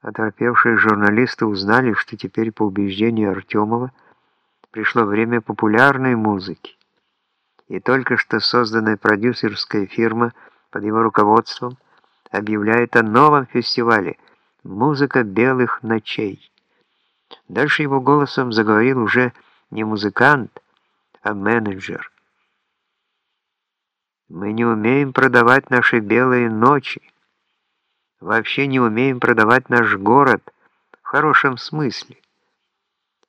Оторпевшие журналисты узнали, что теперь по убеждению Артемова пришло время популярной музыки. И только что созданная продюсерская фирма под его руководством объявляет о новом фестивале «Музыка белых ночей». Дальше его голосом заговорил уже не музыкант, а менеджер. «Мы не умеем продавать наши белые ночи» вообще не умеем продавать наш город в хорошем смысле.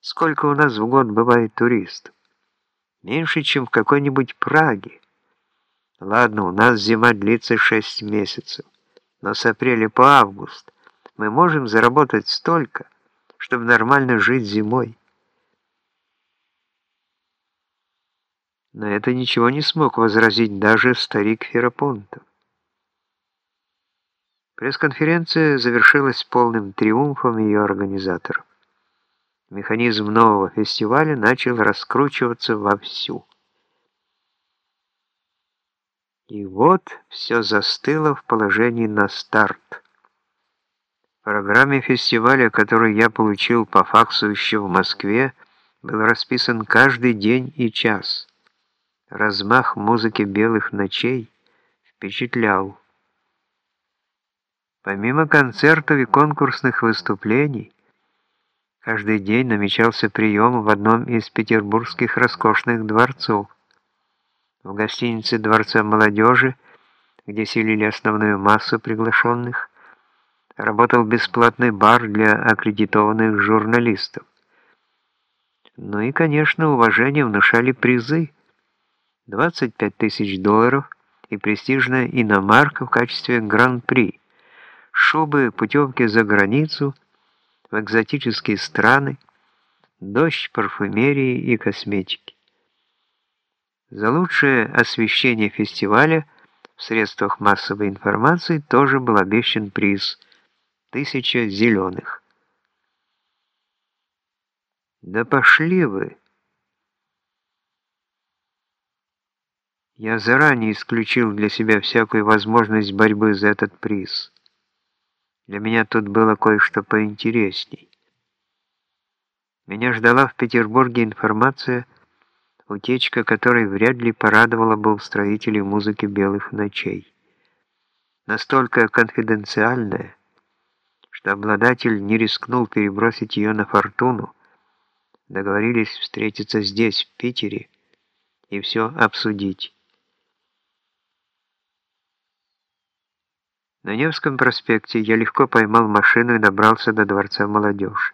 Сколько у нас в год бывает туристов? Меньше, чем в какой-нибудь Праге. Ладно, у нас зима длится 6 месяцев, но с апреля по август мы можем заработать столько, чтобы нормально жить зимой. На это ничего не смог возразить даже старик Ферапонтов. Пресс-конференция завершилась полным триумфом ее организаторов. Механизм нового фестиваля начал раскручиваться вовсю. И вот все застыло в положении на старт. В программе фестиваля, которую я получил по факсу еще в Москве, был расписан каждый день и час. Размах музыки белых ночей впечатлял. Помимо концертов и конкурсных выступлений, каждый день намечался прием в одном из петербургских роскошных дворцов. В гостинице Дворца молодежи, где селили основную массу приглашенных, работал бесплатный бар для аккредитованных журналистов. Ну и, конечно, уважение внушали призы. 25 тысяч долларов и престижная иномарка в качестве гран-при шубы, путевки за границу, в экзотические страны, дождь парфюмерии и косметики. За лучшее освещение фестиваля в средствах массовой информации тоже был обещан приз «Тысяча зеленых». «Да пошли вы!» Я заранее исключил для себя всякую возможность борьбы за этот приз. Для меня тут было кое-что поинтересней. Меня ждала в Петербурге информация, утечка которой вряд ли порадовала бы устроителей музыки «Белых ночей». Настолько конфиденциальная, что обладатель не рискнул перебросить ее на фортуну, договорились встретиться здесь, в Питере, и все обсудить. На Невском проспекте я легко поймал машину и добрался до Дворца молодежи.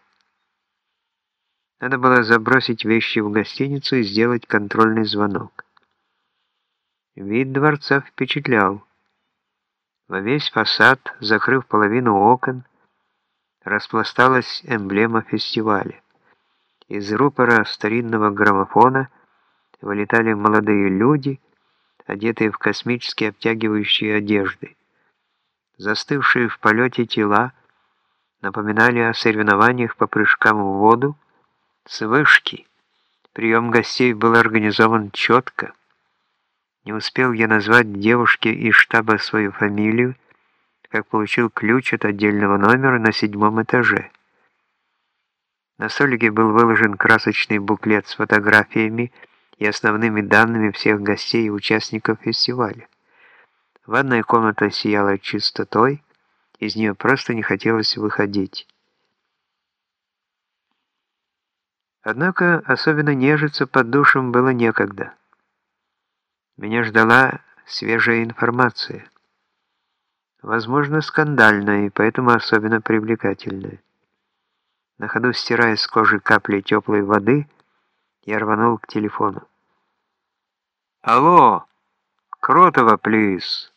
Надо было забросить вещи в гостиницу и сделать контрольный звонок. Вид дворца впечатлял. Во весь фасад, закрыв половину окон, распласталась эмблема фестиваля. Из рупора старинного граммофона вылетали молодые люди, одетые в космические обтягивающие одежды. Застывшие в полете тела напоминали о соревнованиях по прыжкам в воду с вышки. Прием гостей был организован четко. Не успел я назвать девушке из штаба свою фамилию, как получил ключ от отдельного номера на седьмом этаже. На столике был выложен красочный буклет с фотографиями и основными данными всех гостей и участников фестиваля. Ванная комната сияла чистотой, из нее просто не хотелось выходить. Однако особенно нежиться под душем было некогда. Меня ждала свежая информация. Возможно, скандальная и поэтому особенно привлекательная. На ходу стирая с кожи капли теплой воды, я рванул к телефону. «Алло! Кротова, плиз!»